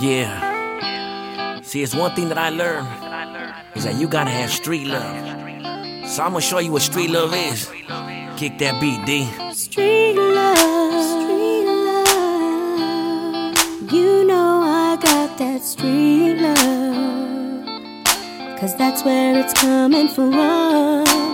Yeah. See, it's one thing that I learned is that you gotta have street love. So I'm gonna show you what street love is. Kick that beat, D. Street love, street love. You know I got that street love. Cause that's where it's coming from.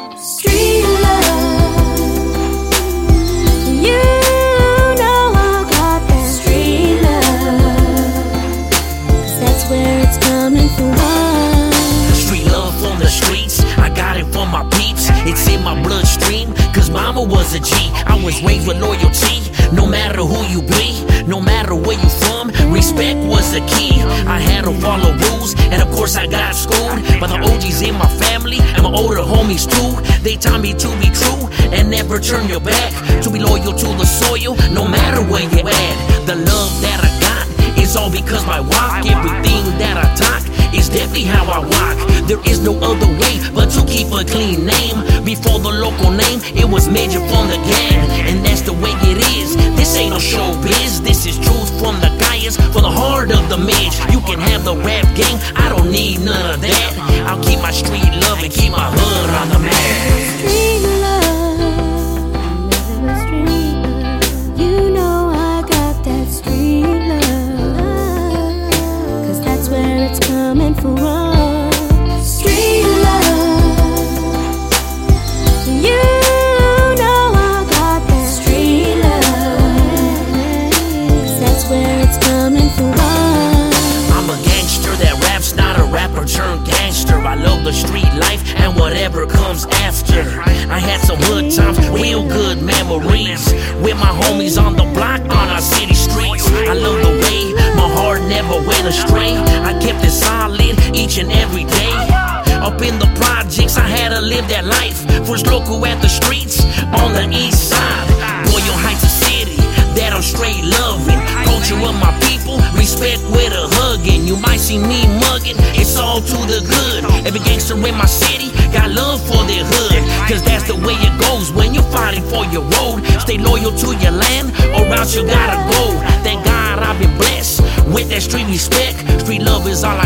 It's in my bloodstream, cause mama was a G. I was raised with loyalty, no matter who you be, no matter where you from. Respect was the key. I had to follow rules, and of course I got schooled by the OGs in my family and my older homies too. They taught me to be true and never turn your back. To be loyal to the soil, no matter where you're at. The love that I got is all because my walk. Everything that I talk is definitely how I walk. There is no other way but to keep a clean name. Before the local name, it was major from the gang, and that's the way it is. This ain't no showbiz. This is truth from the guys, from the heart of the midge. You can have the rap game, I don't need none of that. I'll keep my street The street life and whatever comes after. I had some hood times, real good memories. With my homies on the block on our city streets. I love the way my heart never went astray. I kept it solid each and every day. Up in the projects, I had to live that life. First local at the streets on the east side. Mugging, it's all to the good. Every gangster in my city got love for their hood. Cause that's the way it goes when you're fighting for your road. Stay loyal to your land, or else you gotta go. Thank God I've been blessed with that street respect. Street love is all I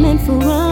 meant for us.